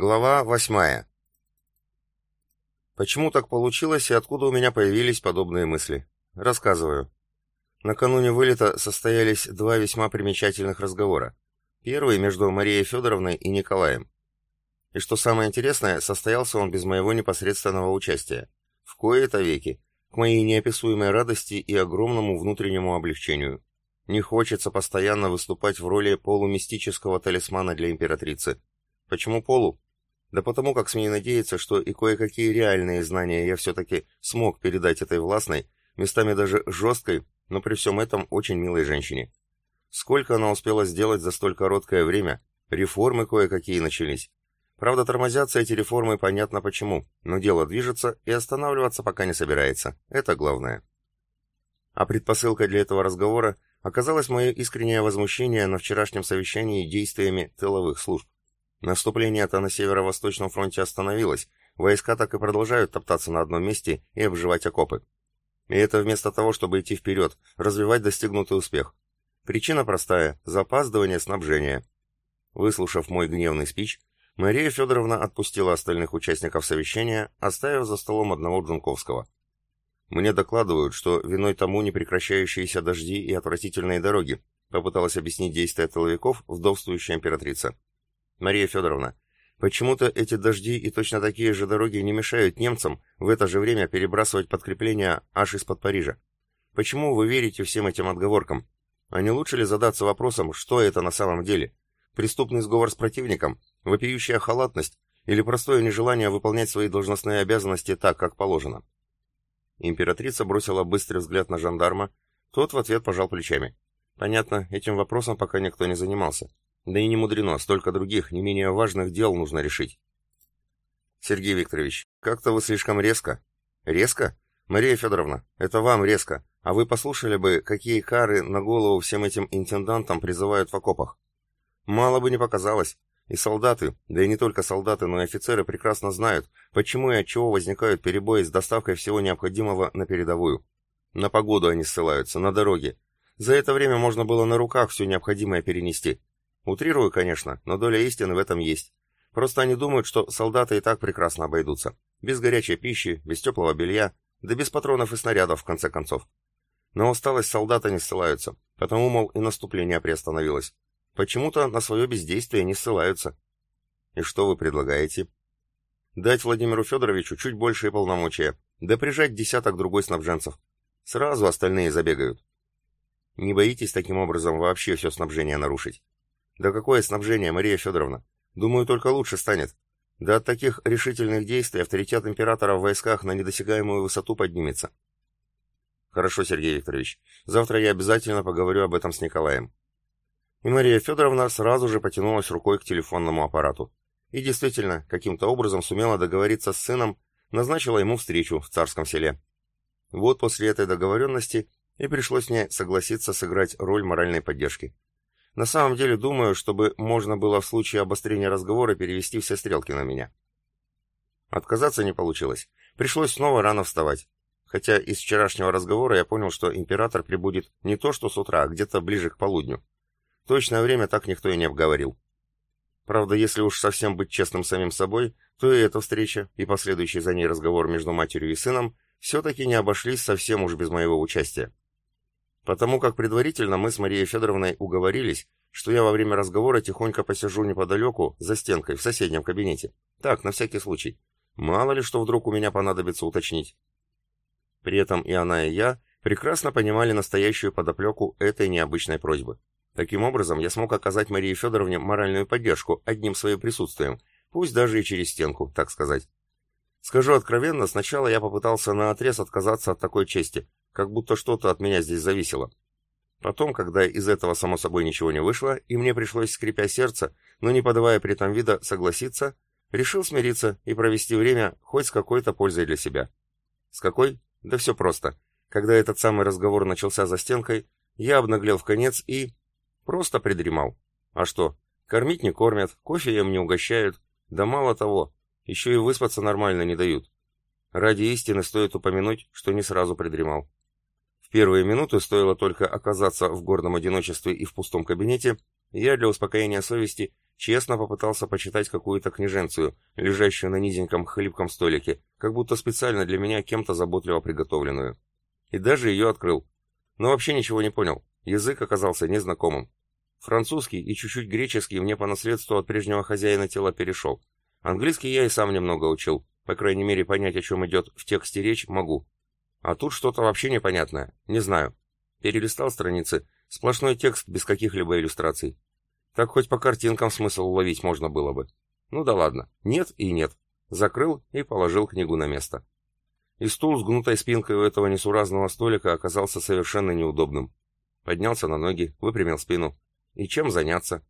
Глава восьмая. Почему так получилось и откуда у меня появились подобные мысли? Рассказываю. Накануне вылета состоялись два весьма примечательных разговора. Первый между Марией Федоровной и Николаем. И что самое интересное, состоялся он без моего непосредственного участия. В кои-то веки, к моей неописуемой радости и огромному внутреннему облегчению. Не хочется постоянно выступать в роли полумистического талисмана для императрицы. Почему полу? Да потому как смею надеяться, что и кое-какие реальные знания я все-таки смог передать этой властной, местами даже жесткой, но при всем этом очень милой женщине. Сколько она успела сделать за столь короткое время, реформы кое-какие начались. Правда, тормозятся эти реформы понятно почему, но дело движется и останавливаться пока не собирается. Это главное. А предпосылкой для этого разговора оказалось мое искреннее возмущение на вчерашнем совещании действиями тыловых служб. Наступление-то на северо-восточном фронте остановилось, войска так и продолжают топтаться на одном месте и обживать окопы. И это вместо того, чтобы идти вперед, развивать достигнутый успех. Причина простая – запаздывание снабжения. Выслушав мой гневный спич, Мария Федоровна отпустила остальных участников совещания, оставив за столом одного Джунковского. Мне докладывают, что виной тому непрекращающиеся дожди и отвратительные дороги, попыталась объяснить действия тыловиков вдовствующая императрица. Мария Федоровна, почему-то эти дожди и точно такие же дороги не мешают немцам в это же время перебрасывать подкрепления аж из-под Парижа. Почему вы верите всем этим отговоркам? А не лучше ли задаться вопросом, что это на самом деле? Преступный сговор с противником? Вопиющая халатность? Или простое нежелание выполнять свои должностные обязанности так, как положено? Императрица бросила быстрый взгляд на жандарма, тот в ответ пожал плечами. Понятно, этим вопросом пока никто не занимался. Да и не мудрено, столько других, не менее важных дел нужно решить. Сергей Викторович, как-то вы слишком резко. Резко? Мария Федоровна, это вам резко. А вы послушали бы, какие кары на голову всем этим интендантам призывают в окопах. Мало бы не показалось. И солдаты, да и не только солдаты, но и офицеры прекрасно знают, почему и от чего возникают перебои с доставкой всего необходимого на передовую. На погоду они ссылаются, на дороге. За это время можно было на руках все необходимое перенести. Утрирую, конечно, но доля истины в этом есть. Просто они думают, что солдаты и так прекрасно обойдутся. Без горячей пищи, без теплого белья, да без патронов и снарядов, в конце концов. На усталость солдаты не ссылаются, потому, мол, и наступление приостановилось. Почему-то на свое бездействие не ссылаются. И что вы предлагаете? Дать Владимиру Федоровичу чуть большие полномочия, да прижать десяток другой снабженцев. Сразу остальные забегают. Не боитесь таким образом вообще все снабжение нарушить? Да какое снабжение, Мария Федоровна? Думаю, только лучше станет. Да от таких решительных действий авторитет императора в войсках на недосягаемую высоту поднимется. Хорошо, Сергей Викторович. Завтра я обязательно поговорю об этом с Николаем. И Мария Федоровна сразу же потянулась рукой к телефонному аппарату. И действительно, каким-то образом сумела договориться с сыном, назначила ему встречу в царском селе. Вот после этой договоренности и пришлось мне согласиться сыграть роль моральной поддержки. На самом деле думаю, чтобы можно было в случае обострения разговора перевести все стрелки на меня. Отказаться не получилось. Пришлось снова рано вставать. Хотя из вчерашнего разговора я понял, что император прибудет не то что с утра, а где-то ближе к полудню. Точное время так никто и не обговорил. Правда, если уж совсем быть честным самим собой, то и эта встреча, и последующий за ней разговор между матерью и сыном все-таки не обошлись совсем уж без моего участия. Потому как предварительно мы с Марией Федоровной уговорились, что я во время разговора тихонько посижу неподалеку, за стенкой, в соседнем кабинете. Так, на всякий случай. Мало ли что вдруг у меня понадобится уточнить. При этом и она, и я прекрасно понимали настоящую подоплеку этой необычной просьбы. Таким образом, я смог оказать Марии Федоровне моральную поддержку одним своим присутствием, пусть даже и через стенку, так сказать. Скажу откровенно, сначала я попытался наотрез отказаться от такой чести, как будто что-то от меня здесь зависело. Потом, когда из этого само собой ничего не вышло, и мне пришлось, скрипя сердце, но не подавая при этом вида, согласиться, решил смириться и провести время хоть с какой-то пользой для себя. С какой? Да все просто. Когда этот самый разговор начался за стенкой, я обнаглел в конец и... просто придремал. А что? Кормить не кормят, кофе им не угощают, да мало того, еще и выспаться нормально не дают. Ради истины стоит упомянуть, что не сразу придремал. В первые минуты стоило только оказаться в горном одиночестве и в пустом кабинете, я для успокоения совести Честно попытался почитать какую-то книженцию, лежащую на низеньком хлипком столике, как будто специально для меня кем-то заботливо приготовленную. И даже ее открыл. Но вообще ничего не понял. Язык оказался незнакомым. Французский и чуть-чуть греческий мне по наследству от прежнего хозяина тела перешел. Английский я и сам немного учил. По крайней мере, понять, о чем идет в тексте речь, могу. А тут что-то вообще непонятное. Не знаю. Перелистал страницы. Сплошной текст без каких-либо иллюстраций. Так хоть по картинкам смысл уловить можно было бы. Ну да ладно, нет и нет. Закрыл и положил книгу на место. И стул с гнутой спинкой у этого несуразного столика оказался совершенно неудобным. Поднялся на ноги, выпрямил спину. И чем заняться?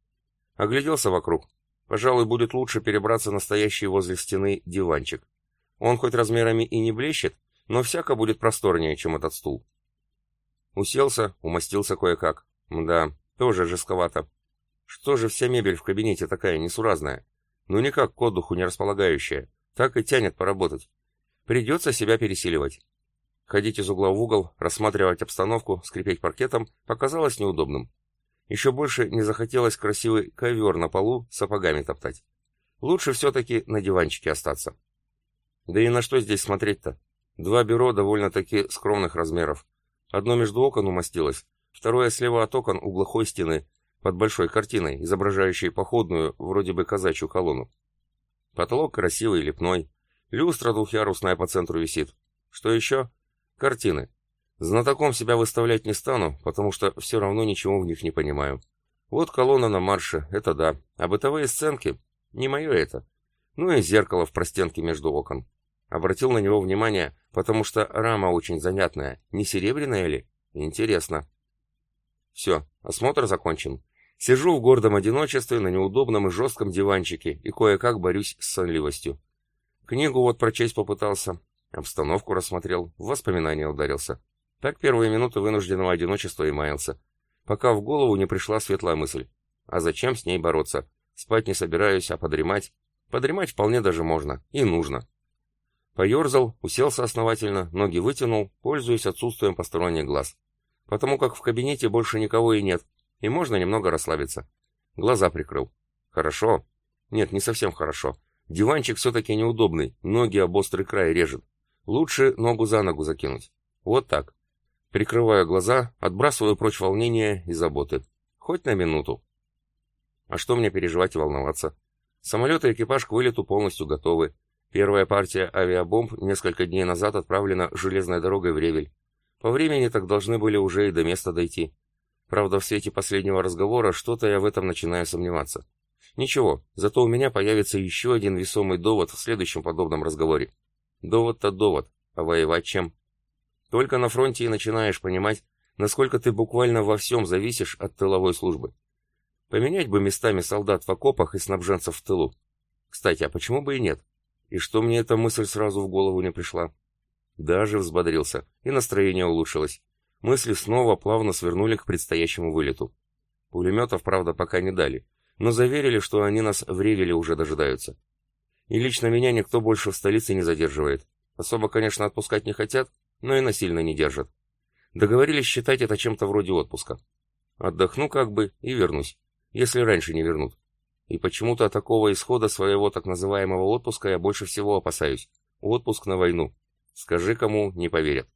Огляделся вокруг. Пожалуй, будет лучше перебраться на стоящий возле стены диванчик. Он хоть размерами и не блещет, но всяко будет просторнее, чем этот стул. Уселся, умостился кое-как. Да, тоже жестковато. Что же вся мебель в кабинете такая несуразная? Ну никак к отдыху не располагающая. Так и тянет поработать. Придется себя пересиливать. Ходить из угла в угол, рассматривать обстановку, скрипеть паркетом показалось неудобным. Еще больше не захотелось красивый ковер на полу сапогами топтать. Лучше все-таки на диванчике остаться. Да и на что здесь смотреть-то? Два бюро довольно-таки скромных размеров. Одно между окон умостилось, второе слева от окон у глухой стены, под большой картиной, изображающей походную, вроде бы казачью колонну. Потолок красивый, лепной. Люстра двухъярусная по центру висит. Что еще? Картины. Знатоком себя выставлять не стану, потому что все равно ничего в них не понимаю. Вот колонна на марше, это да. А бытовые сценки? Не мое это. Ну и зеркало в простенке между окон. Обратил на него внимание, потому что рама очень занятная. Не серебряная ли? Интересно. Все, осмотр закончен. Сижу в гордом одиночестве на неудобном и жестком диванчике и кое-как борюсь с сонливостью. Книгу вот прочесть попытался, обстановку рассмотрел, в воспоминания ударился. Так первые минуты вынужденного одиночества и маялся. Пока в голову не пришла светлая мысль. А зачем с ней бороться? Спать не собираюсь, а подремать? Подремать вполне даже можно. И нужно. Поерзал, уселся основательно, ноги вытянул, пользуясь отсутствием посторонних глаз. Потому как в кабинете больше никого и нет, и можно немного расслабиться. Глаза прикрыл. Хорошо. Нет, не совсем хорошо. Диванчик все-таки неудобный, ноги об острый край режет. Лучше ногу за ногу закинуть. Вот так. Прикрываю глаза, отбрасываю прочь волнения и заботы. Хоть на минуту. А что мне переживать и волноваться? Самолет и экипаж к вылету полностью готовы. Первая партия авиабомб несколько дней назад отправлена железной дорогой в Ревель. По времени так должны были уже и до места дойти. Правда, в свете последнего разговора что-то я в этом начинаю сомневаться. Ничего, зато у меня появится еще один весомый довод в следующем подобном разговоре. Довод-то довод, а воевать чем? Только на фронте и начинаешь понимать, насколько ты буквально во всем зависишь от тыловой службы. Поменять бы местами солдат в окопах и снабженцев в тылу. Кстати, а почему бы и нет? И что мне эта мысль сразу в голову не пришла? Даже взбодрился, и настроение улучшилось. Мысли снова плавно свернули к предстоящему вылету. Пулеметов, правда, пока не дали, но заверили, что они нас в Ревеле уже дожидаются. И лично меня никто больше в столице не задерживает. Особо, конечно, отпускать не хотят, но и насильно не держат. Договорились считать это чем-то вроде отпуска. Отдохну как бы и вернусь, если раньше не вернут. И почему-то такого исхода своего так называемого отпуска я больше всего опасаюсь. Отпуск на войну. Скажи кому, не поверят.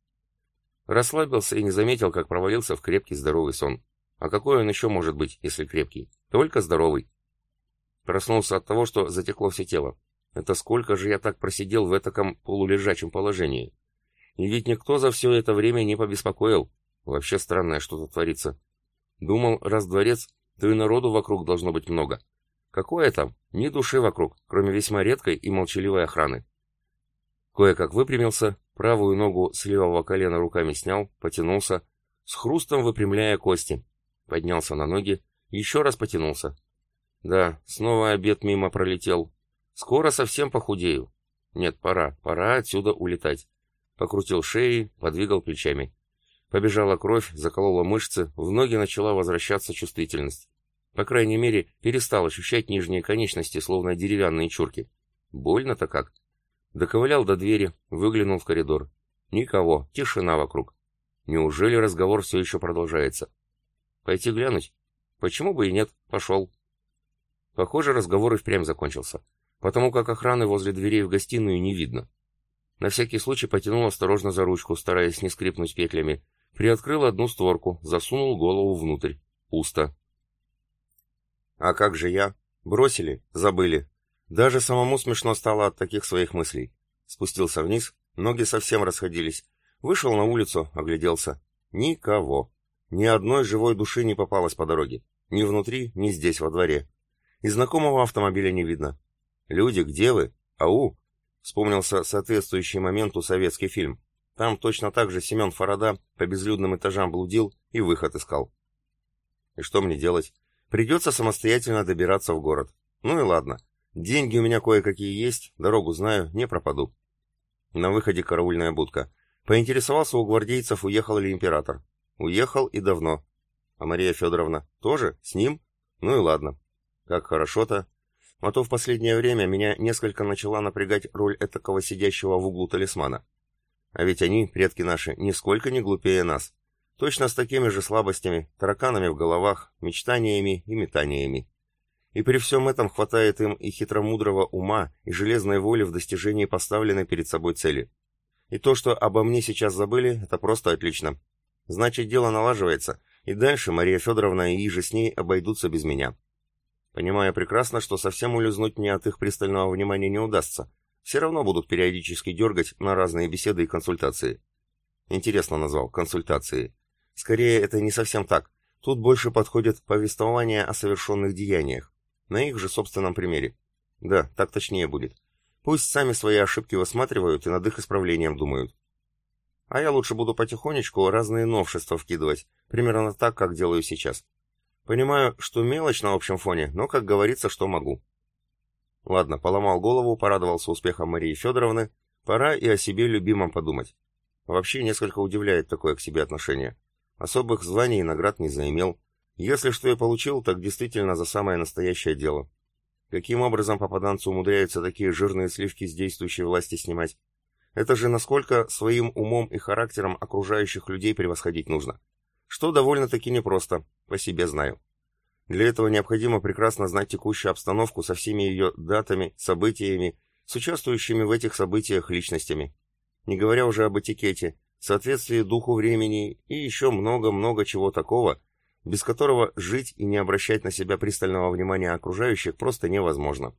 Расслабился и не заметил, как провалился в крепкий здоровый сон. А какой он еще может быть, если крепкий? Только здоровый. Проснулся от того, что затекло все тело. Это сколько же я так просидел в этаком полулежачем положении? И ведь никто за все это время не побеспокоил. Вообще странное что-то творится. Думал, раз дворец, то и народу вокруг должно быть много. Какое там? Ни души вокруг, кроме весьма редкой и молчаливой охраны. Кое-как выпрямился, правую ногу с левого колена руками снял, потянулся, с хрустом выпрямляя кости. Поднялся на ноги, еще раз потянулся. Да, снова обед мимо пролетел. Скоро совсем похудею. Нет, пора, пора отсюда улетать. Покрутил шеей, подвигал плечами. Побежала кровь, заколола мышцы, в ноги начала возвращаться чувствительность. По крайней мере, перестал ощущать нижние конечности, словно деревянные чурки. Больно-то как. Доковылял до двери, выглянул в коридор. Никого, тишина вокруг. Неужели разговор все еще продолжается? Пойти глянуть? Почему бы и нет, пошел. Похоже, разговор и впрямь закончился, потому как охраны возле дверей в гостиную не видно. На всякий случай потянул осторожно за ручку, стараясь не скрипнуть петлями. Приоткрыл одну створку, засунул голову внутрь. Пусто. А как же я? Бросили? Забыли. Даже самому смешно стало от таких своих мыслей. Спустился вниз, ноги совсем расходились. Вышел на улицу, огляделся. Никого. Ни одной живой души не попалось по дороге. Ни внутри, ни здесь, во дворе. И знакомого автомобиля не видно. Люди, где вы? Ау! Вспомнился соответствующий моменту советский фильм. Там точно так же Семен Фарада по безлюдным этажам блудил и выход искал. И что мне делать? Придется самостоятельно добираться в город. Ну и ладно. Деньги у меня кое-какие есть, дорогу знаю, не пропаду. На выходе караульная будка. Поинтересовался у гвардейцев, уехал ли император. Уехал и давно. А Мария Федоровна тоже? С ним? Ну и ладно. Как хорошо-то. А то в последнее время меня несколько начала напрягать роль этакого сидящего в углу талисмана. А ведь они, предки наши, нисколько не глупее нас. Точно с такими же слабостями, тараканами в головах, мечтаниями и метаниями. И при всем этом хватает им и хитромудрого ума, и железной воли в достижении поставленной перед собой цели. И то, что обо мне сейчас забыли, это просто отлично. Значит, дело налаживается, и дальше Мария Федоровна и Иже с ней обойдутся без меня. Понимая прекрасно, что совсем улизнуть мне от их пристального внимания не удастся. Все равно будут периодически дергать на разные беседы и консультации. Интересно назвал, консультации. Скорее, это не совсем так. Тут больше подходит повествование о совершенных деяниях. На их же собственном примере. Да, так точнее будет. Пусть сами свои ошибки высматривают и над их исправлением думают. А я лучше буду потихонечку разные новшества вкидывать, примерно так, как делаю сейчас. Понимаю, что мелочь на общем фоне, но, как говорится, что могу. Ладно, поломал голову, порадовался успехом Марии Федоровны, пора и о себе любимом подумать. Вообще несколько удивляет такое к себе отношение. Особых званий и наград не заимел. Если что и получил, так действительно за самое настоящее дело. Каким образом попаданцы умудряются такие жирные сливки с действующей власти снимать? Это же насколько своим умом и характером окружающих людей превосходить нужно что довольно-таки непросто, по себе знаю. Для этого необходимо прекрасно знать текущую обстановку со всеми ее датами, событиями, с участвующими в этих событиях личностями. Не говоря уже об этикете, соответствии духу времени и еще много-много чего такого, без которого жить и не обращать на себя пристального внимания окружающих просто невозможно.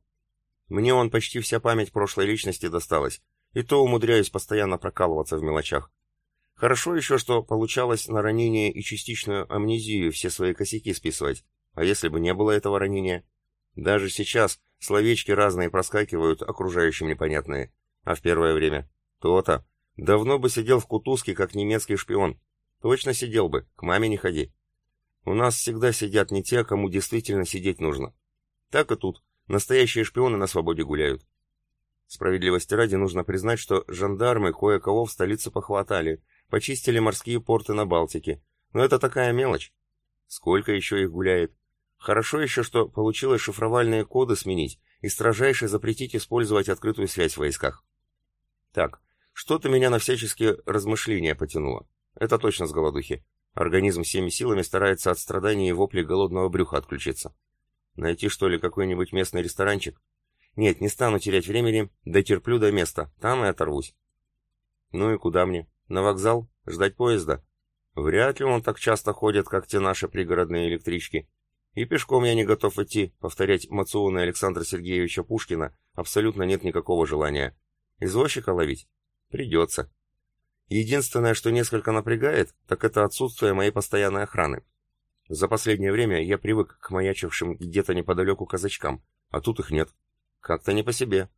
Мне он почти вся память прошлой личности досталась, и то умудряюсь постоянно прокалываться в мелочах. Хорошо еще, что получалось на ранение и частичную амнезию все свои косяки списывать. А если бы не было этого ранения? Даже сейчас словечки разные проскакивают, окружающим непонятные. А в первое время? То-то. Давно бы сидел в кутузке, как немецкий шпион. Точно сидел бы, к маме не ходи. У нас всегда сидят не те, кому действительно сидеть нужно. Так и тут. Настоящие шпионы на свободе гуляют. Справедливости ради нужно признать, что жандармы кое-кого в столице похватали, Почистили морские порты на Балтике. Но это такая мелочь. Сколько еще их гуляет? Хорошо еще, что получилось шифровальные коды сменить и строжайше запретить использовать открытую связь в войсках. Так, что-то меня на всяческие размышления потянуло. Это точно с голодухи. Организм всеми силами старается от страданий и воплей голодного брюха отключиться. Найти, что ли, какой-нибудь местный ресторанчик? Нет, не стану терять времени, дотерплю до места, там и оторвусь. Ну и куда мне? На вокзал? Ждать поезда? Вряд ли он так часто ходит, как те наши пригородные электрички. И пешком я не готов идти, повторять мационы Александра Сергеевича Пушкина абсолютно нет никакого желания. Извозчика ловить? Придется. Единственное, что несколько напрягает, так это отсутствие моей постоянной охраны. За последнее время я привык к маячившим где-то неподалеку казачкам, а тут их нет. Как-то не по себе.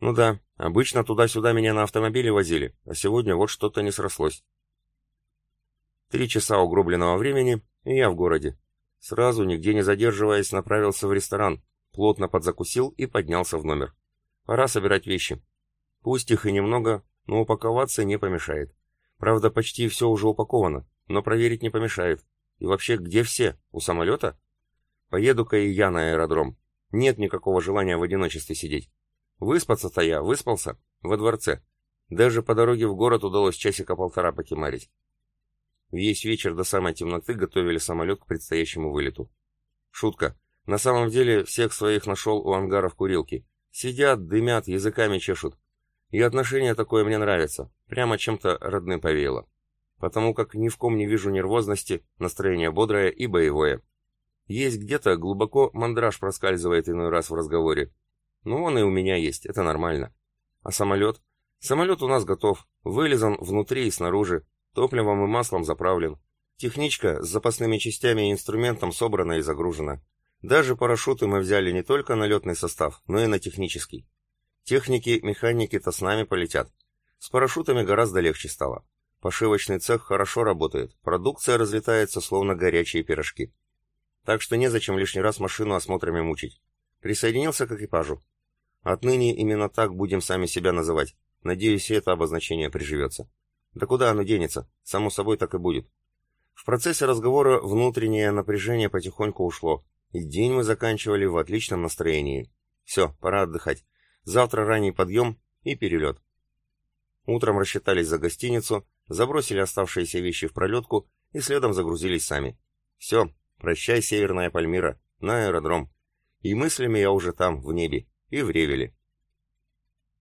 Ну да, обычно туда-сюда меня на автомобиле возили, а сегодня вот что-то не срослось. Три часа угробленного времени, и я в городе. Сразу, нигде не задерживаясь, направился в ресторан, плотно подзакусил и поднялся в номер. Пора собирать вещи. Пусть их и немного, но упаковаться не помешает. Правда, почти все уже упаковано, но проверить не помешает. И вообще, где все? У самолета? Поеду-ка и я на аэродром. Нет никакого желания в одиночестве сидеть. Выспаться-то я выспался во дворце. Даже по дороге в город удалось часика полтора покемарить. Весь вечер до самой темноты готовили самолет к предстоящему вылету. Шутка. На самом деле, всех своих нашел у ангаров курилки. Сидят, дымят, языками чешут. И отношение такое мне нравится. Прямо чем-то родным повеяло. Потому как ни в ком не вижу нервозности, настроение бодрое и боевое. Есть где-то глубоко мандраж проскальзывает иной раз в разговоре. Ну, он и у меня есть, это нормально. А самолет? Самолет у нас готов. Вылезан внутри и снаружи. Топливом и маслом заправлен. Техничка с запасными частями и инструментом собрана и загружена. Даже парашюты мы взяли не только на летный состав, но и на технический. Техники, механики-то с нами полетят. С парашютами гораздо легче стало. Пошивочный цех хорошо работает, продукция разлетается, словно горячие пирожки. Так что незачем лишний раз машину осмотрами мучить. Присоединился к экипажу. Отныне именно так будем сами себя называть. Надеюсь, и это обозначение приживется. Да куда оно денется? Само собой так и будет. В процессе разговора внутреннее напряжение потихоньку ушло, и день мы заканчивали в отличном настроении. Все, пора отдыхать. Завтра ранний подъем и перелет. Утром рассчитались за гостиницу, забросили оставшиеся вещи в пролетку и следом загрузились сами. Все, прощай, Северная Пальмира, на аэродром. И мыслями я уже там, в небе, и в Ревеле.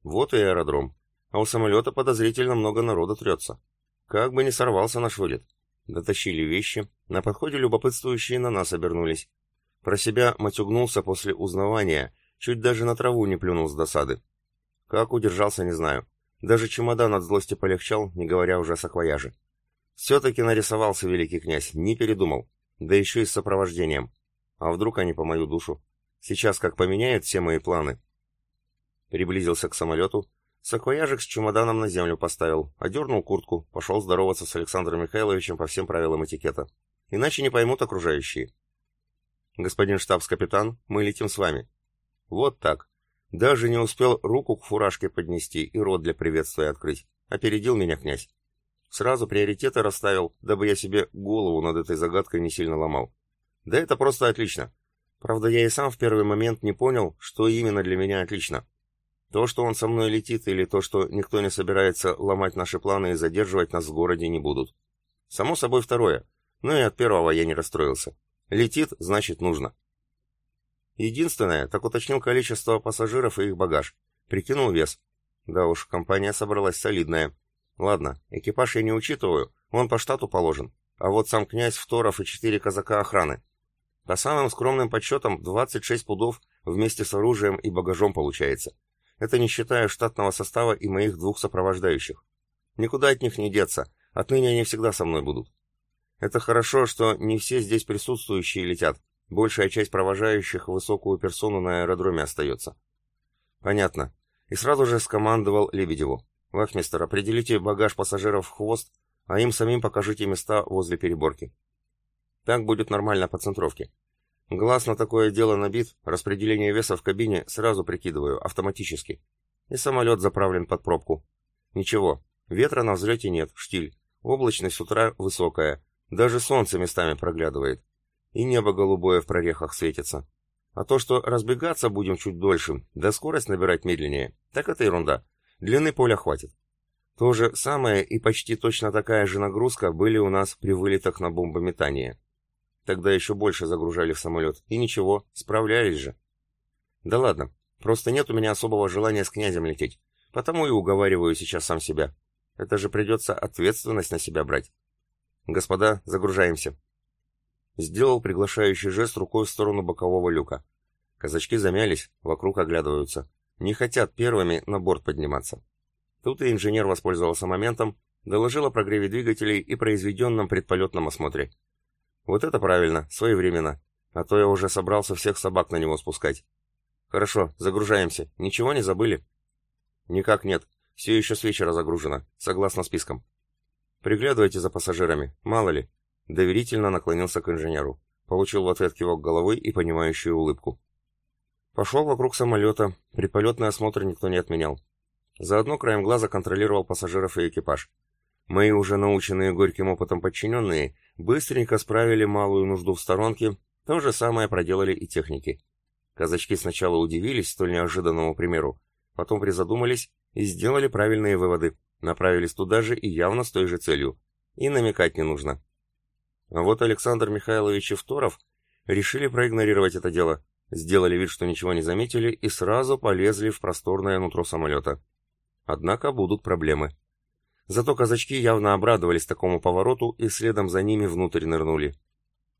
Вот и аэродром. А у самолета подозрительно много народа трется. Как бы не сорвался наш вылет. Дотащили вещи, на подходе любопытствующие на нас обернулись. Про себя матюгнулся после узнавания, чуть даже на траву не плюнул с досады. Как удержался, не знаю. Даже чемодан от злости полегчал, не говоря уже о саквояже. Все-таки нарисовался великий князь, не передумал. Да еще и с сопровождением. А вдруг они по мою душу? Сейчас как поменяют все мои планы. Приблизился к самолету, Саквояжик с чемоданом на землю поставил, одернул куртку, пошел здороваться с Александром Михайловичем по всем правилам этикета. Иначе не поймут окружающие. Господин штабс-капитан, мы летим с вами. Вот так. Даже не успел руку к фуражке поднести и рот для приветствия открыть. Опередил меня князь. Сразу приоритеты расставил, дабы я себе голову над этой загадкой не сильно ломал. Да это просто отлично. Правда, я и сам в первый момент не понял, что именно для меня отлично. То, что он со мной летит, или то, что никто не собирается ломать наши планы и задерживать нас в городе не будут. Само собой второе. Но и от первого я не расстроился. Летит, значит нужно. Единственное, так уточнил количество пассажиров и их багаж. Прикинул вес. Да уж, компания собралась солидная. Ладно, экипаж я не учитываю, он по штату положен. А вот сам князь Второв и четыре казака охраны. По самым скромным подсчетам, 26 пудов вместе с оружием и багажом получается. Это не считая штатного состава и моих двух сопровождающих. Никуда от них не деться, отныне они всегда со мной будут. Это хорошо, что не все здесь присутствующие летят, большая часть провожающих высокую персону на аэродроме остается. Понятно. И сразу же скомандовал Лебедеву. Вахмистер, определите багаж пассажиров в хвост, а им самим покажите места возле переборки. Так будет нормально по центровке. Глаз на такое дело набит, распределение веса в кабине сразу прикидываю, автоматически. И самолет заправлен под пробку. Ничего, ветра на взлете нет, штиль. Облачность с утра высокая, даже солнце местами проглядывает. И небо голубое в прорехах светится. А то, что разбегаться будем чуть дольше, да скорость набирать медленнее, так это ерунда. Длины поля хватит. То же самое и почти точно такая же нагрузка были у нас при вылетах на бомбометание. Тогда еще больше загружали в самолет. И ничего, справлялись же. Да ладно, просто нет у меня особого желания с князем лететь. Потому и уговариваю сейчас сам себя. Это же придется ответственность на себя брать. Господа, загружаемся. Сделал приглашающий жест рукой в сторону бокового люка. Казачки замялись, вокруг оглядываются. Не хотят первыми на борт подниматься. Тут и инженер воспользовался моментом, доложил о прогреве двигателей и произведенном предполетном осмотре. Вот это правильно, своевременно. А то я уже собрался всех собак на него спускать. Хорошо, загружаемся. Ничего не забыли? Никак нет. Все еще с вечера загружено, согласно спискам. Приглядывайте за пассажирами, мало ли. Доверительно наклонился к инженеру. Получил в ответ кивок головы и понимающую улыбку. Пошел вокруг самолета, предполетный осмотр никто не отменял. Заодно краем глаза контролировал пассажиров и экипаж. Мои уже наученные горьким опытом подчиненные быстренько справили малую нужду в сторонке, то же самое проделали и техники. Казачки сначала удивились столь неожиданному примеру, потом призадумались и сделали правильные выводы, направились туда же и явно с той же целью. И намекать не нужно. А вот Александр Михайлович Евторов решили проигнорировать это дело, сделали вид, что ничего не заметили и сразу полезли в просторное нутро самолета. Однако будут проблемы. Зато казачки явно обрадовались такому повороту и следом за ними внутрь нырнули.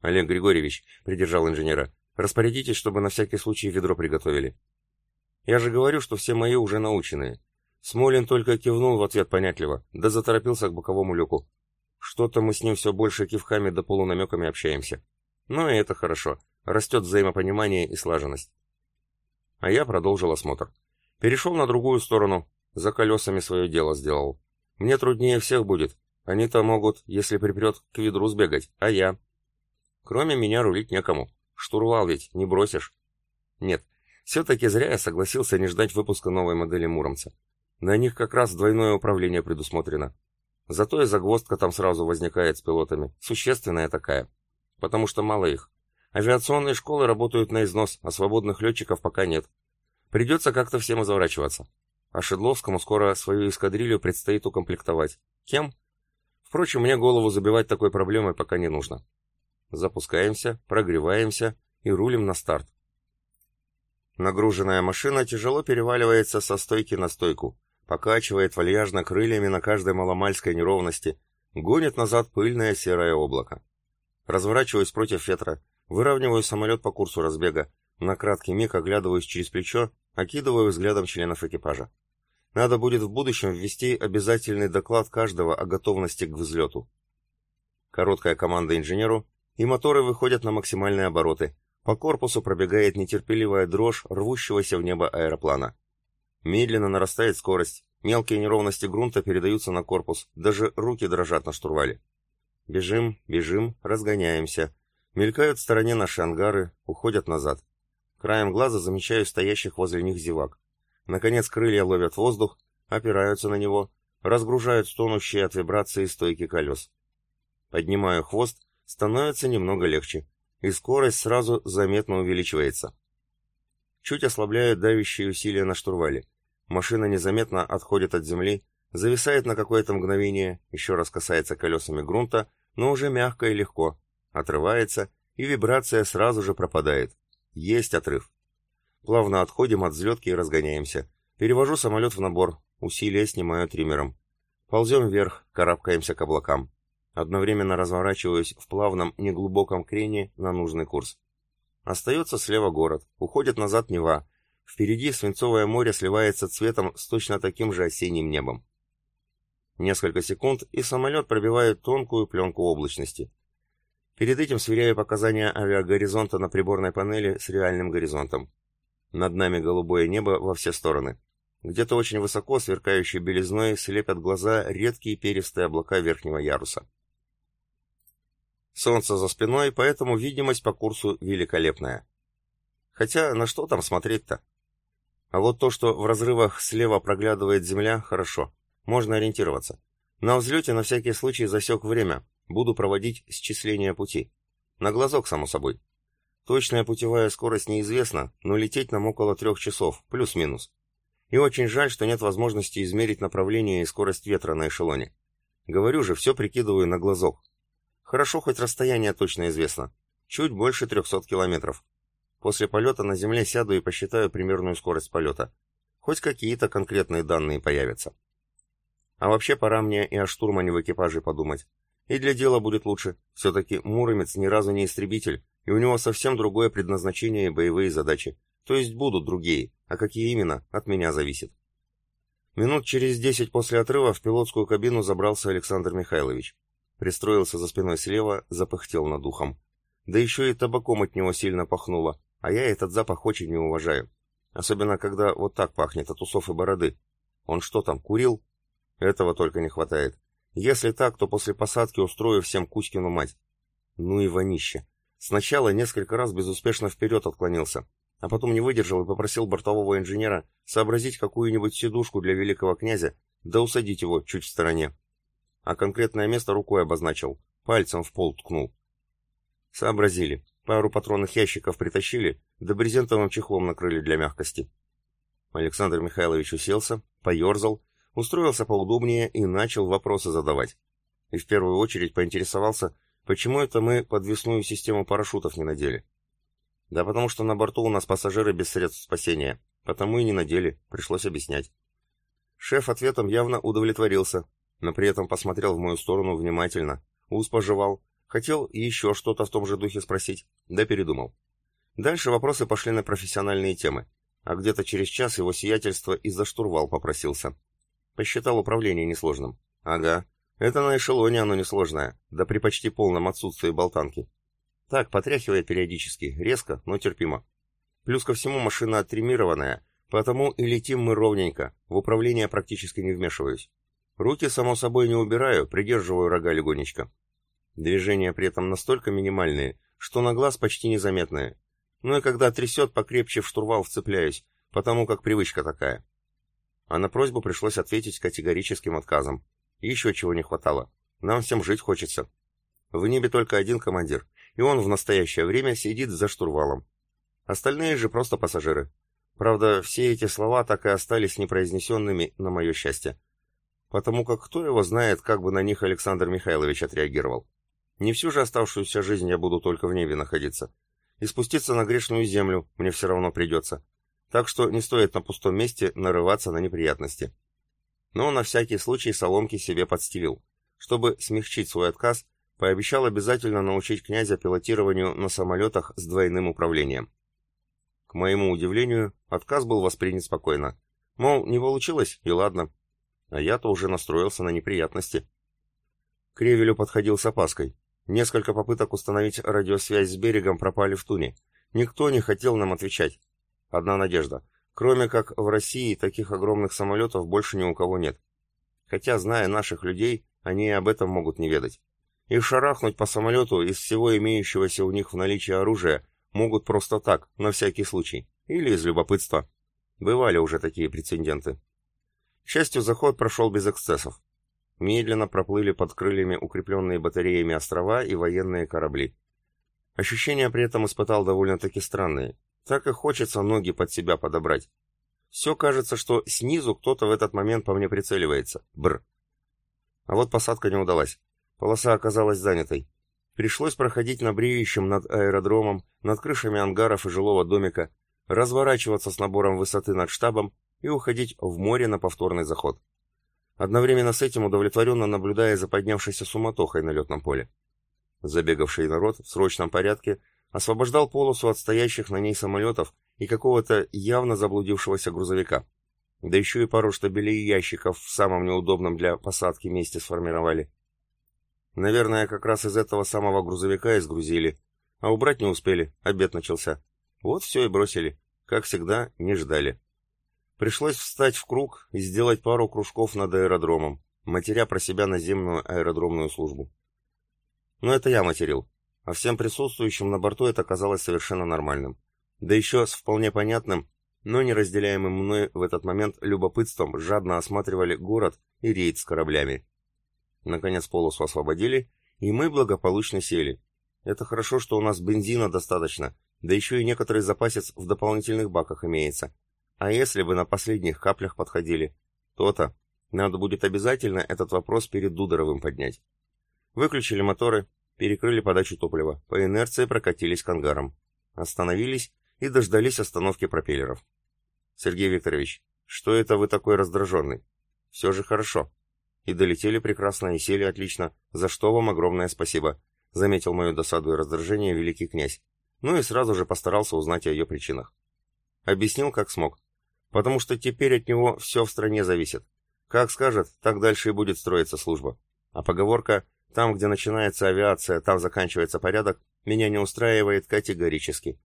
«Олег Григорьевич», — придержал инженера, — «распорядитесь, чтобы на всякий случай ведро приготовили». «Я же говорю, что все мои уже наученные». Смолин только кивнул в ответ понятливо, да заторопился к боковому люку. Что-то мы с ним все больше кивками да полунамеками общаемся. Ну и это хорошо. Растет взаимопонимание и слаженность. А я продолжил осмотр. Перешел на другую сторону, за колесами свое дело сделал. Мне труднее всех будет. Они-то могут, если припрет, к ведру сбегать, а я? Кроме меня рулить некому. Штурвал ведь не бросишь. Нет, все-таки зря я согласился не ждать выпуска новой модели Муромца. На них как раз двойное управление предусмотрено. Зато и загвоздка там сразу возникает с пилотами. Существенная такая. Потому что мало их. Авиационные школы работают на износ, а свободных летчиков пока нет. Придется как-то всем изворачиваться. А Шедловскому скоро свою эскадрилью предстоит укомплектовать. Кем? Впрочем, мне голову забивать такой проблемой пока не нужно. Запускаемся, прогреваемся и рулим на старт. Нагруженная машина тяжело переваливается со стойки на стойку, покачивает вальяжно крыльями на каждой маломальской неровности, гонит назад пыльное серое облако. Разворачиваюсь против ветра, выравниваю самолет по курсу разбега, на краткий миг оглядываюсь через плечо, окидываю взглядом членов экипажа. Надо будет в будущем ввести обязательный доклад каждого о готовности к взлету. Короткая команда инженеру, и моторы выходят на максимальные обороты. По корпусу пробегает нетерпеливая дрожь рвущегося в небо аэроплана. Медленно нарастает скорость, мелкие неровности грунта передаются на корпус, даже руки дрожат на штурвале. Бежим, бежим, разгоняемся. Мелькают в стороне наши ангары, уходят назад. Краем глаза замечаю стоящих возле них зевак. Наконец крылья ловят воздух, опираются на него, разгружают стонущие от вибрации стойки колес. Поднимаю хвост, становится немного легче, и скорость сразу заметно увеличивается. Чуть ослабляют давящие усилия на штурвале. Машина незаметно отходит от земли, зависает на какое-то мгновение, еще раз касается колесами грунта, но уже мягко и легко, отрывается, и вибрация сразу же пропадает. Есть отрыв. Плавно отходим от взлетки и разгоняемся. Перевожу самолет в набор, усилия снимаю триммером. Ползем вверх, карабкаемся к облакам. Одновременно разворачиваюсь в плавном, неглубоком крене на нужный курс. Остается слева город, уходит назад Нева. Впереди свинцовое море сливается цветом с точно таким же осенним небом. Несколько секунд, и самолет пробивает тонкую пленку облачности. Перед этим сверяю показания авиагоризонта на приборной панели с реальным горизонтом. Над нами голубое небо во все стороны. Где-то очень высоко, сверкающей белизной, слепят глаза редкие перистые облака верхнего яруса. Солнце за спиной, поэтому видимость по курсу великолепная. Хотя на что там смотреть-то? А вот то, что в разрывах слева проглядывает земля, хорошо. Можно ориентироваться. На взлете на всякий случай засек время. Буду проводить счисление пути. На глазок, само собой. Точная путевая скорость неизвестна, но лететь нам около трех часов, плюс-минус. И очень жаль, что нет возможности измерить направление и скорость ветра на эшелоне. Говорю же, все прикидываю на глазок. Хорошо, хоть расстояние точно известно. Чуть больше 300 километров. После полета на Земле сяду и посчитаю примерную скорость полета. Хоть какие-то конкретные данные появятся. А вообще пора мне и о штурмане в экипаже подумать. И для дела будет лучше. Все-таки Муромец ни разу не истребитель, и у него совсем другое предназначение и боевые задачи. То есть будут другие, а какие именно, от меня зависит. Минут через десять после отрыва в пилотскую кабину забрался Александр Михайлович. Пристроился за спиной слева, запыхтел над ухом. Да еще и табаком от него сильно пахнуло, а я этот запах очень не уважаю. Особенно, когда вот так пахнет от усов и бороды. Он что там, курил? Этого только не хватает. Если так, то после посадки устрою всем Кузькину мать. Ну и вонище. Сначала несколько раз безуспешно вперед отклонился, а потом не выдержал и попросил бортового инженера сообразить какую-нибудь сидушку для великого князя, да усадить его чуть в стороне. А конкретное место рукой обозначил, пальцем в пол ткнул. Сообразили. Пару патронных ящиков притащили, да брезентовым чехлом накрыли для мягкости. Александр Михайлович уселся, поерзал, устроился поудобнее и начал вопросы задавать. И в первую очередь поинтересовался, Почему это мы подвесную систему парашютов не надели? Да потому что на борту у нас пассажиры без средств спасения. Потому и не надели, пришлось объяснять. Шеф ответом явно удовлетворился, но при этом посмотрел в мою сторону внимательно, ус пожевал, хотел еще что-то в том же духе спросить, да передумал. Дальше вопросы пошли на профессиональные темы, а где-то через час его сиятельство из-за штурвал попросился. Посчитал управление несложным. Ага, это на эшелоне оно несложное, да при почти полном отсутствии болтанки. Так, потряхивает периодически, резко, но терпимо. Плюс ко всему машина оттримированная, потому и летим мы ровненько, в управление практически не вмешиваюсь. Руки, само собой, не убираю, придерживаю рога легонечко. Движения при этом настолько минимальные, что на глаз почти незаметные. Ну и когда трясет, покрепче в штурвал вцепляюсь, потому как привычка такая. А на просьбу пришлось ответить категорическим отказом. еще чего не хватало. Нам всем жить хочется. В небе только один командир, и он в настоящее время сидит за штурвалом. Остальные же просто пассажиры. Правда, все эти слова так и остались непроизнесенными на мое счастье. Потому как кто его знает, как бы на них Александр Михайлович отреагировал. Не всю же оставшуюся жизнь я буду только в небе находиться. И спуститься на грешную землю мне все равно придется. Так что не стоит на пустом месте нарываться на неприятности. Но на всякий случай соломки себе подстелил. Чтобы смягчить свой отказ, пообещал обязательно научить князя пилотированию на самолетах с двойным управлением. К моему удивлению, отказ был воспринят спокойно. Мол, не получилось, и ладно. А я-то уже настроился на неприятности. К подходил с опаской. Несколько попыток установить радиосвязь с берегом пропали в туне. Никто не хотел нам отвечать. Одна надежда. Кроме как в России таких огромных самолетов больше ни у кого нет. Хотя, зная наших людей, они и об этом могут не ведать. И шарахнуть по самолету из всего имеющегося у них в наличии оружия Могут просто так, на всякий случай. Или из любопытства. Бывали уже такие прецеденты. К счастью, заход прошел без эксцессов. Медленно проплыли под крыльями укрепленные батареями острова и военные корабли. Ощущения при этом испытал довольно-таки странные. Так и хочется ноги под себя подобрать. Все кажется, что снизу кто-то в этот момент по мне прицеливается. Бр. А вот посадка не удалась. Полоса оказалась занятой. Пришлось проходить на бреющем над аэродромом, над крышами ангаров и жилого домика, разворачиваться с набором высоты над штабом и уходить в море на повторный заход. Одновременно с этим удовлетворенно наблюдая за поднявшейся суматохой на летном поле. Забегавший народ в срочном порядке освобождал полосу от стоящих на ней самолетов и какого-то явно заблудившегося грузовика. Да еще и пару штабелей ящиков в самом неудобном для посадки месте сформировали. Наверное, как раз из этого самого грузовика и сгрузили. А убрать не успели, обед начался. Вот все и бросили. Как всегда, не ждали. Пришлось встать в круг и сделать пару кружков над аэродромом, матеря про себя наземную аэродромную службу. Но это я материл, а всем присутствующим на борту это казалось совершенно нормальным. Да еще с вполне понятным, но не разделяемым мной в этот момент любопытством жадно осматривали город и рейд с кораблями. Наконец полосу освободили, и мы благополучно сели. Это хорошо, что у нас бензина достаточно, да еще и некоторый запасец в дополнительных баках имеется. А если бы на последних каплях подходили? То-то. Надо будет обязательно этот вопрос перед Дудоровым поднять. Выключили моторы, перекрыли подачу топлива, по инерции прокатились к ангарам. Остановились и дождались остановки пропеллеров. Сергей Викторович, что это вы такой раздраженный? Все же хорошо. И долетели прекрасно, и сели отлично, за что вам огромное спасибо», — заметил мою досаду и раздражение великий князь. Ну и сразу же постарался узнать о ее причинах. Объяснил, как смог. Потому что теперь от него все в стране зависит. Как скажет, так дальше и будет строиться служба. А поговорка «там, где начинается авиация, там заканчивается порядок» меня не устраивает категорически.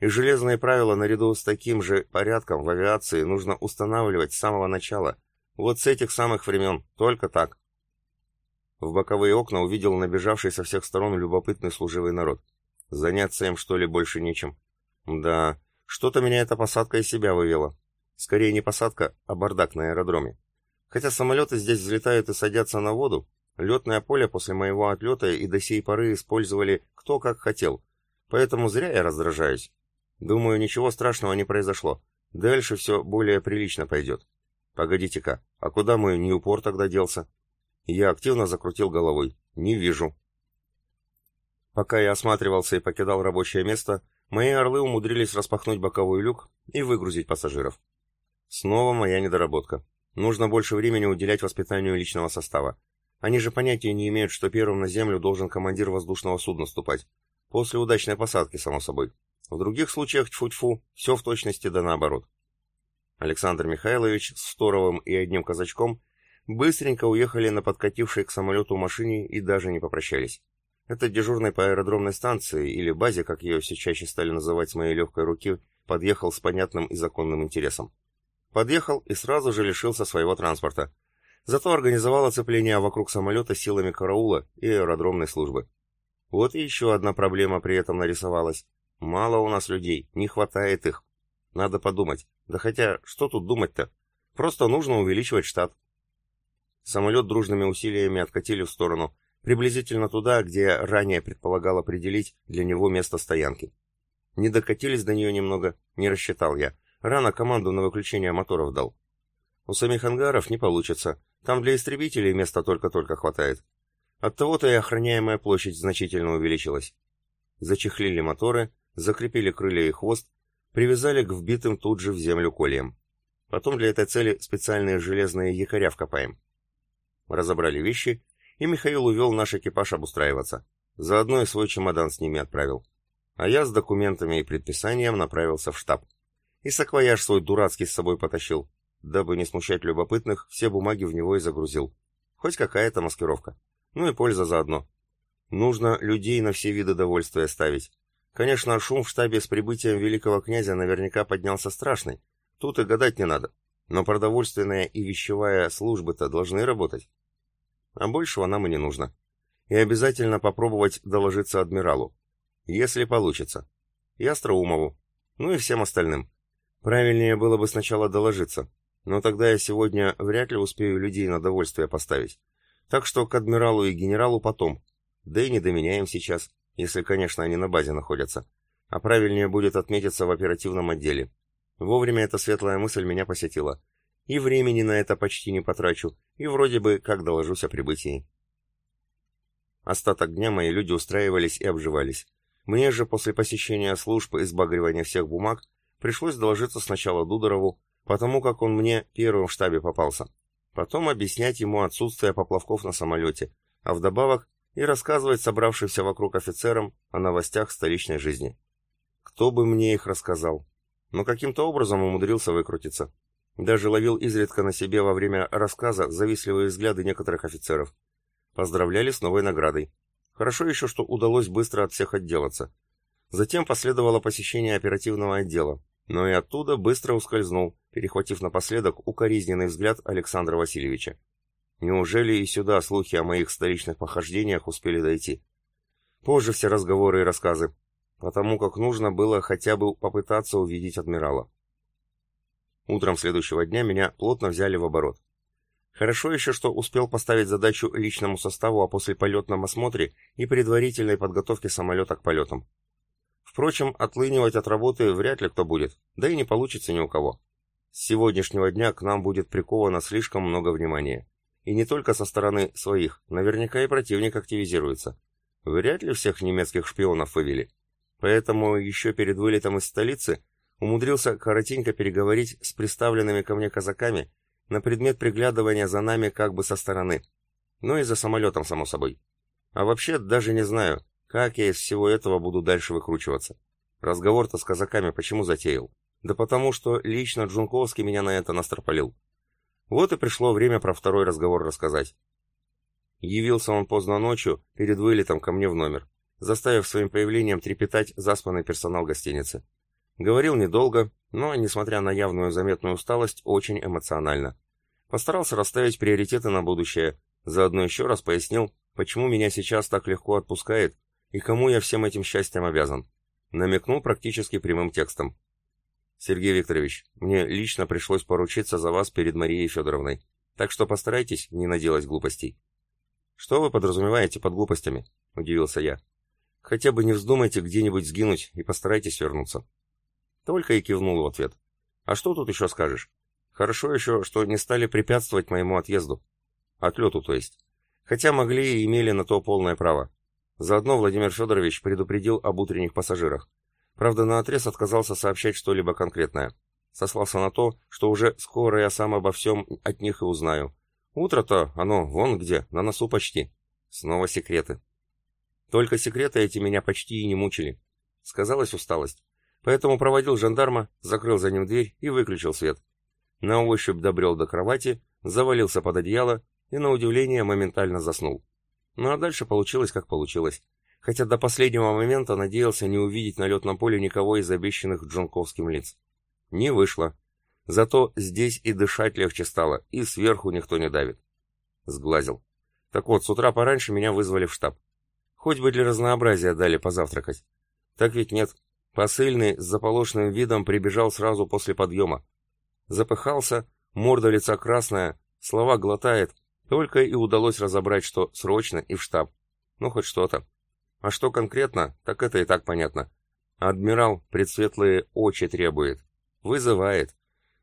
И железные правила наряду с таким же порядком в авиации нужно устанавливать с самого начала — вот с этих самых времен, только так. В боковые окна увидел набежавший со всех сторон любопытный служивый народ. Заняться им, что ли, больше нечем. Да, что-то меня эта посадка из себя вывела. Скорее не посадка, а бардак на аэродроме. Хотя самолеты здесь взлетают и садятся на воду, летное поле после моего отлета и до сей поры использовали кто как хотел. Поэтому зря я раздражаюсь. Думаю, ничего страшного не произошло. Дальше все более прилично пойдет. «Погодите-ка, а куда мой Ньюпор тогда делся?» Я активно закрутил головой. «Не вижу». Пока я осматривался и покидал рабочее место, мои орлы умудрились распахнуть боковой люк и выгрузить пассажиров. Снова моя недоработка. Нужно больше времени уделять воспитанию личного состава. Они же понятия не имеют, что первым на землю должен командир воздушного судна ступать. После удачной посадки, само собой. В других случаях, тьфу-тьфу, все в точности да наоборот. Александр Михайлович с Сторовым и одним казачком быстренько уехали на подкатившей к самолету машине и даже не попрощались. Это дежурный по аэродромной станции, или базе, как ее все чаще стали называть с моей легкой руки, подъехал с понятным и законным интересом. Подъехал и сразу же лишился своего транспорта. Зато организовал оцепление вокруг самолета силами караула и аэродромной службы. Вот и еще одна проблема при этом нарисовалась. Мало у нас людей, не хватает их. Надо подумать. Да хотя, что тут думать-то? Просто нужно увеличивать штат. Самолет дружными усилиями откатили в сторону, приблизительно туда, где ранее предполагал определить для него место стоянки. Не докатились до нее немного, не рассчитал я. Рано команду на выключение моторов дал. У самих ангаров не получится, там для истребителей места только-только хватает. Оттого-то и охраняемая площадь значительно увеличилась. Зачехлили моторы, закрепили крылья и хвост, привязали к вбитым тут же в землю кольям. Потом для этой цели специальные железные якоря вкопаем. Разобрали вещи, и Михаил увел наш экипаж обустраиваться. Заодно и свой чемодан с ними отправил. А я с документами и предписанием направился в штаб. И саквояж свой дурацкий с собой потащил. Дабы не смущать любопытных, все бумаги в него и загрузил. Хоть какая-то маскировка. Ну и польза заодно. Нужно людей на все виды довольствия ставить. Конечно, шум в штабе с прибытием великого князя наверняка поднялся страшный. Тут и гадать не надо. Но продовольственная и вещевая службы-то должны работать. А большего нам и не нужно. И обязательно попробовать доложиться адмиралу. Если получится. И Остроумову. Ну и всем остальным. Правильнее было бы сначала доложиться. Но тогда я сегодня вряд ли успею людей на довольствие поставить. Так что к адмиралу и генералу потом. Да и не до меня им сейчас если, конечно, они на базе находятся. А правильнее будет отметиться в оперативном отделе. Вовремя эта светлая мысль меня посетила. И времени на это почти не потрачу, и вроде бы как доложусь о прибытии. Остаток дня мои люди устраивались и обживались. Мне же после посещения служб и сбагривания всех бумаг пришлось доложиться сначала Дудорову, потому как он мне первым в штабе попался. Потом объяснять ему отсутствие поплавков на самолете, а вдобавок и рассказывать собравшимся вокруг офицерам о новостях столичной жизни. Кто бы мне их рассказал? Но каким-то образом умудрился выкрутиться. Даже ловил изредка на себе во время рассказа завистливые взгляды некоторых офицеров. Поздравляли с новой наградой. Хорошо еще, что удалось быстро от всех отделаться. Затем последовало посещение оперативного отдела, но и оттуда быстро ускользнул, перехватив напоследок укоризненный взгляд Александра Васильевича. Неужели и сюда слухи о моих столичных похождениях успели дойти? Позже все разговоры и рассказы, потому как нужно было хотя бы попытаться увидеть адмирала. Утром следующего дня меня плотно взяли в оборот. Хорошо еще, что успел поставить задачу личному составу о послеполетном осмотре и предварительной подготовке самолета к полетам. Впрочем, отлынивать от работы вряд ли кто будет, да и не получится ни у кого. С сегодняшнего дня к нам будет приковано слишком много внимания. И не только со стороны своих, наверняка и противник активизируется. Вряд ли всех немецких шпионов вывели. Поэтому еще перед вылетом из столицы умудрился коротенько переговорить с представленными ко мне казаками на предмет приглядывания за нами как бы со стороны. Ну и за самолетом, само собой. А вообще даже не знаю, как я из всего этого буду дальше выкручиваться. Разговор-то с казаками почему затеял? Да потому что лично Джунковский меня на это настропалил. Вот и пришло время про второй разговор рассказать. Явился он поздно ночью, перед вылетом ко мне в номер, заставив своим появлением трепетать заспанный персонал гостиницы. Говорил недолго, но, несмотря на явную заметную усталость, очень эмоционально. Постарался расставить приоритеты на будущее, заодно еще раз пояснил, почему меня сейчас так легко отпускает и кому я всем этим счастьем обязан. Намекнул практически прямым текстом. Сергей Викторович, мне лично пришлось поручиться за вас перед Марией Федоровной, так что постарайтесь не наделать глупостей. Что вы подразумеваете под глупостями? Удивился я. Хотя бы не вздумайте где-нибудь сгинуть и постарайтесь вернуться. Только и кивнул в ответ. А что тут еще скажешь? Хорошо еще, что не стали препятствовать моему отъезду. Отлету, то есть. Хотя могли и имели на то полное право. Заодно Владимир Федорович предупредил об утренних пассажирах. Правда, наотрез отказался сообщать что-либо конкретное. Сослался на то, что уже скоро я сам обо всем от них и узнаю. Утро-то, оно, вон где, на носу почти. Снова секреты. Только секреты эти меня почти и не мучили. Сказалась усталость. Поэтому проводил жандарма, закрыл за ним дверь и выключил свет. На ощупь добрел до кровати, завалился под одеяло и, на удивление, моментально заснул. Ну а дальше получилось, как получилось. Хотя до последнего момента надеялся не увидеть на летном поле никого из обещанных Джонковским лиц. Не вышло. Зато здесь и дышать легче стало, и сверху никто не давит. Сглазил. Так вот, с утра пораньше меня вызвали в штаб. Хоть бы для разнообразия дали позавтракать. Так ведь нет. Посыльный с заполошенным видом прибежал сразу после подъема. Запыхался, морда лица красная, слова глотает. Только и удалось разобрать, что срочно и в штаб. Ну, хоть что-то. А что конкретно, так это и так понятно. Адмирал предсветлые очи требует. Вызывает.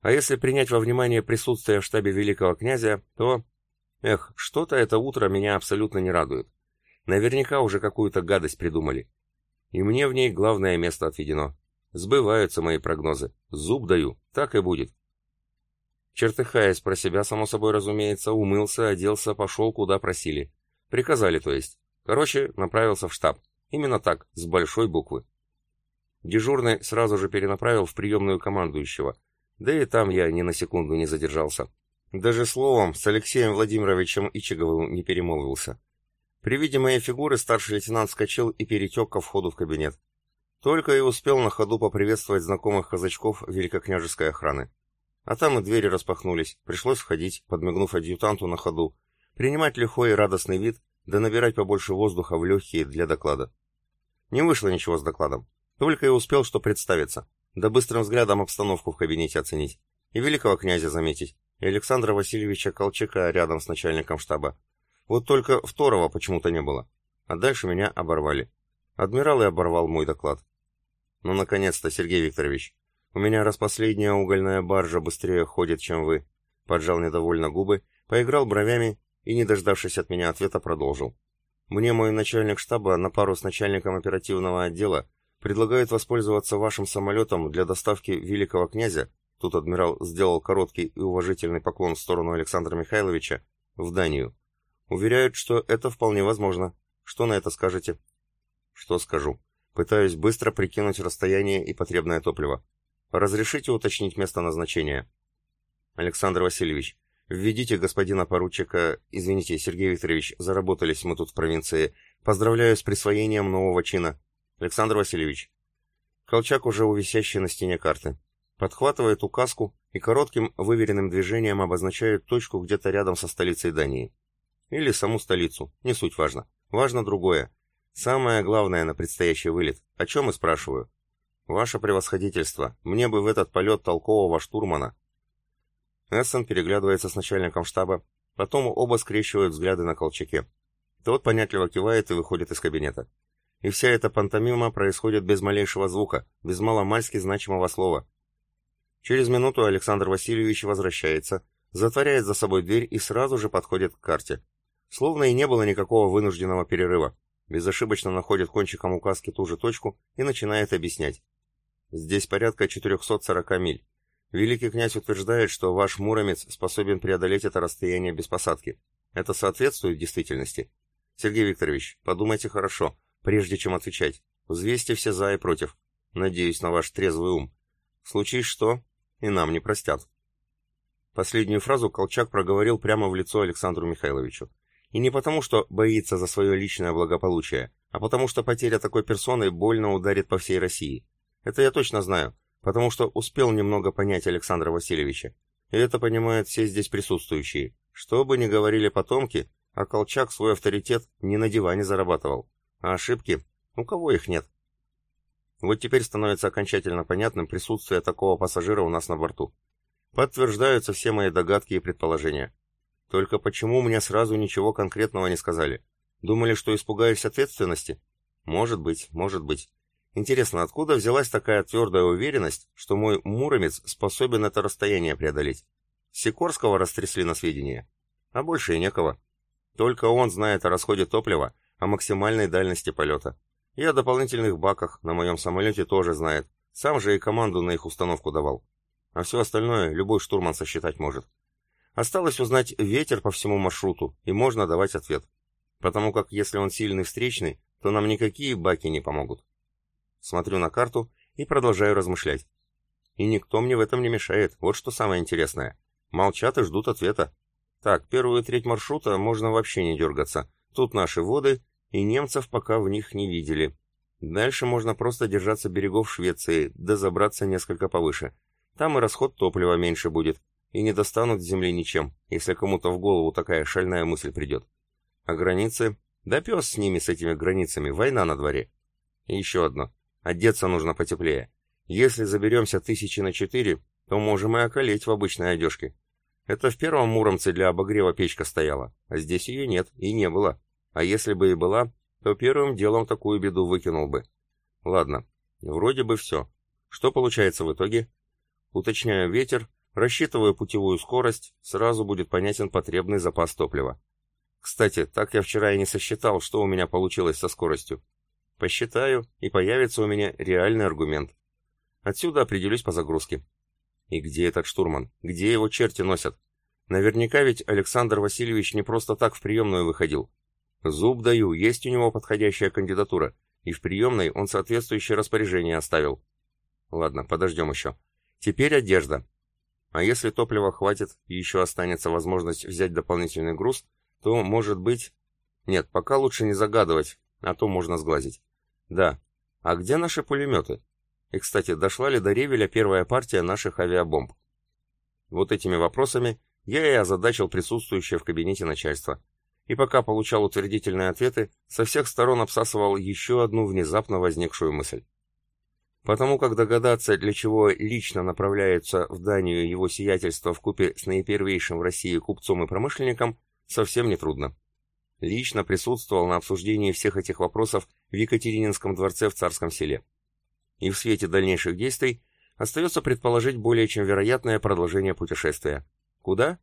А если принять во внимание присутствие в штабе великого князя, то... Эх, что-то это утро меня абсолютно не радует. Наверняка уже какую-то гадость придумали. И мне в ней главное место отведено. Сбываются мои прогнозы. Зуб даю, так и будет. Чертыхаясь про себя, само собой разумеется, умылся, оделся, пошел, куда просили. Приказали, то есть. Короче, направился в штаб. Именно так, с большой буквы. Дежурный сразу же перенаправил в приемную командующего, да и там я ни на секунду не задержался. Даже словом с Алексеем Владимировичем Ичиговым не перемолвился. При виде моей фигуры старший лейтенант вскочил и перетек ко входу в кабинет. Только и успел на ходу поприветствовать знакомых казачков великокняжеской охраны. А там и двери распахнулись, пришлось входить, подмигнув адъютанту на ходу, принимать лихой и радостный вид, да набирать побольше воздуха в легкие для доклада. Не вышло ничего с докладом, только и успел что представиться да быстрым взглядом обстановку в кабинете оценить, и великого князя заметить, и Александра Васильевича Колчака рядом с начальником штаба. Вот только второго почему-то не было. А дальше меня оборвали. Адмирал и оборвал мой доклад. Ну, наконец-то, Сергей Викторович. У меня раз последняя угольная баржа быстрее ходит, чем вы. Поджал недовольно губы, поиграл бровями и, не дождавшись от меня ответа, продолжил. Мне мой начальник штаба на пару с начальником оперативного отдела предлагают воспользоваться вашим самолетом для доставки великого князя, тут адмирал сделал короткий и уважительный поклон в сторону Александра Михайловича, в Данию. Уверяют, что это вполне возможно. Что на это скажете? Что скажу? Пытаюсь быстро прикинуть расстояние и потребное топливо. Разрешите уточнить место назначения? Александр Васильевич, введите господина поручика... Извините, Сергей Викторович, заработались мы тут в провинции. Поздравляю с присвоением нового чина. Александр Васильевич. Колчак уже у висящей на стене карты. Подхватывает указку и коротким выверенным движением обозначает точку где-то рядом со столицей Дании. Или саму столицу, не суть важно. Важно другое. Самое главное на предстоящий вылет. О чем и спрашиваю. Ваше превосходительство, мне бы в этот полет толкового штурмана. Эссен переглядывается с начальником штаба, потом оба скрещивают взгляды на Колчаке. Тот понятливо кивает и выходит из кабинета. И вся эта пантомима происходит без малейшего звука, без маломальски значимого слова. Через минуту Александр Васильевич возвращается, затворяет за собой дверь и сразу же подходит к карте. Словно и не было никакого вынужденного перерыва. Безошибочно находит кончиком указки ту же точку и начинает объяснять. Здесь порядка 440 миль. Великий князь утверждает, что ваш Муромец способен преодолеть это расстояние без посадки. Это соответствует действительности? Сергей Викторович, подумайте хорошо, Прежде чем отвечать, взвесьте все за и против. Надеюсь на ваш трезвый ум. Случись что, и нам не простят. Последнюю фразу Колчак проговорил прямо в лицо Александру Михайловичу. И не потому, что боится за свое личное благополучие, а потому что потеря такой персоны больно ударит по всей России. Это я точно знаю, потому что успел немного понять Александра Васильевича. И это понимают все здесь присутствующие. Что бы ни говорили потомки, а Колчак свой авторитет не на диване зарабатывал. А ошибки? У кого их нет? Вот теперь становится окончательно понятным присутствие такого пассажира у нас на борту. Подтверждаются все мои догадки и предположения. Только почему мне сразу ничего конкретного не сказали? Думали, что испугаюсь ответственности? Может быть, может быть. Интересно, откуда взялась такая твердая уверенность, что мой Муромец способен это расстояние преодолеть? Сикорского растрясли на сведения. А больше и некого. Только он знает о расходе топлива, о максимальной дальности полета. И о дополнительных баках на моем самолете тоже знает. Сам же и команду на их установку давал. А все остальное любой штурман сосчитать может. Осталось узнать ветер по всему маршруту, и можно давать ответ. Потому как если он сильный встречный, то нам никакие баки не помогут. Смотрю на карту и продолжаю размышлять. И никто мне в этом не мешает, вот что самое интересное. Молчат и ждут ответа. Так, первую треть маршрута можно вообще не дергаться. Тут наши воды, и немцев пока в них не видели. Дальше можно просто держаться берегов Швеции, да забраться несколько повыше. Там и расход топлива меньше будет, и не достанут земли ничем, если кому-то в голову такая шальная мысль придет. А границы? Да пес с ними, с этими границами, война на дворе. И еще одно. Одеться нужно потеплее. Если заберемся тысячи на четыре, то можем и околеть в обычной одежке. Это в первом Муромце для обогрева печка стояла, а здесь ее нет и не было. А если бы и была, то первым делом такую беду выкинул бы. Ладно, вроде бы все. Что получается в итоге? Уточняю ветер, рассчитываю путевую скорость, сразу будет понятен потребный запас топлива. Кстати, так я вчера и не сосчитал, что у меня получилось со скоростью. Посчитаю, и появится у меня реальный аргумент. Отсюда определюсь по загрузке. И где этот штурман? Где его черти носят? Наверняка ведь Александр Васильевич не просто так в приемную выходил. Зуб даю, есть у него подходящая кандидатура, и в приемной он соответствующее распоряжение оставил. Ладно, подождем еще. Теперь одежда. А если топлива хватит и еще останется возможность взять дополнительный груз, то, может быть... Нет, пока лучше не загадывать, а то можно сглазить. Да. А где наши пулеметы? И, кстати, дошла ли до Ревеля первая партия наших авиабомб? Вот этими вопросами я и озадачил присутствующее в кабинете начальство. И пока получал утвердительные ответы, со всех сторон обсасывал еще одну внезапно возникшую мысль. Потому как догадаться, для чего лично направляется в Данию его сиятельство в купе с наипервейшим в России купцом и промышленником, совсем нетрудно. Лично присутствовал на обсуждении всех этих вопросов в Екатерининском дворце в Царском селе. И в свете дальнейших действий остается предположить более чем вероятное продолжение путешествия. Куда?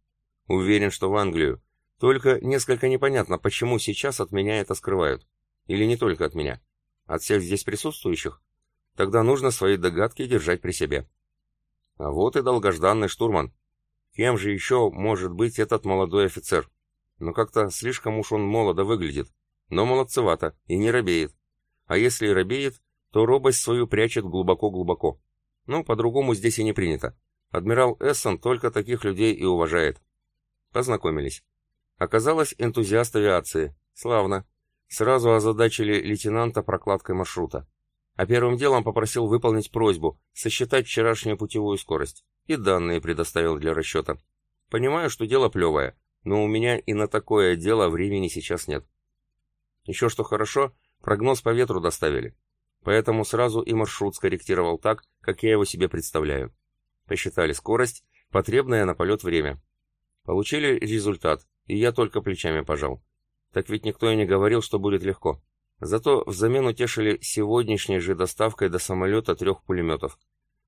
Уверен, что в Англию. Только несколько непонятно, почему сейчас от меня это скрывают. Или не только от меня. От всех здесь присутствующих. Тогда нужно свои догадки держать при себе. А вот и долгожданный штурман. Кем же еще может быть этот молодой офицер? Но как-то слишком уж он молодо выглядит. Но молодцевато и не робеет. А если и робеет, то робость свою прячет глубоко-глубоко. Ну, по-другому здесь и не принято. Адмирал Эссон только таких людей и уважает. Познакомились. Оказалось, энтузиаст авиации. Славно. Сразу озадачили лейтенанта прокладкой маршрута. А первым делом попросил выполнить просьбу, сосчитать вчерашнюю путевую скорость. И данные предоставил для расчета. Понимаю, что дело плевое, но у меня и на такое дело времени сейчас нет. Еще что хорошо, прогноз по ветру доставили. Поэтому сразу и маршрут скорректировал так, как я его себе представляю. Посчитали скорость, потребное на полет время. Получили результат, и я только плечами пожал. Так ведь никто и не говорил, что будет легко. Зато взамен утешили сегодняшней же доставкой до самолета трех пулеметов.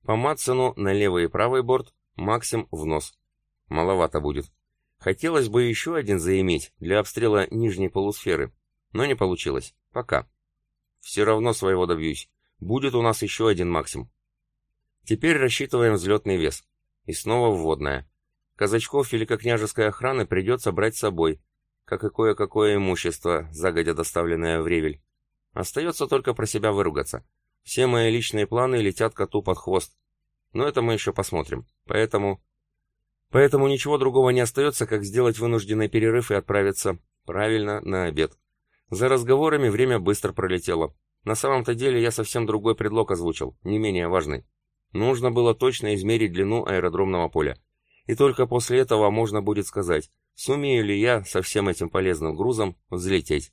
По Матсену на левый и правый борт, Максим в нос. Маловато будет. Хотелось бы еще один заиметь для обстрела нижней полусферы, но не получилось. Пока. Все равно своего добьюсь. Будет у нас еще один максим. Теперь рассчитываем взлетный вес. И снова вводная. Казачков великокняжеской охраны придется брать с собой, как и кое-какое имущество, загодя доставленное в Ревель. Остается только про себя выругаться. Все мои личные планы летят коту под хвост. Но это мы еще посмотрим. Поэтому... Поэтому ничего другого не остается, как сделать вынужденный перерыв и отправиться, правильно, на обед. За разговорами время быстро пролетело. На самом-то деле я совсем другой предлог озвучил, не менее важный. Нужно было точно измерить длину аэродромного поля. И только после этого можно будет сказать, сумею ли я со всем этим полезным грузом взлететь.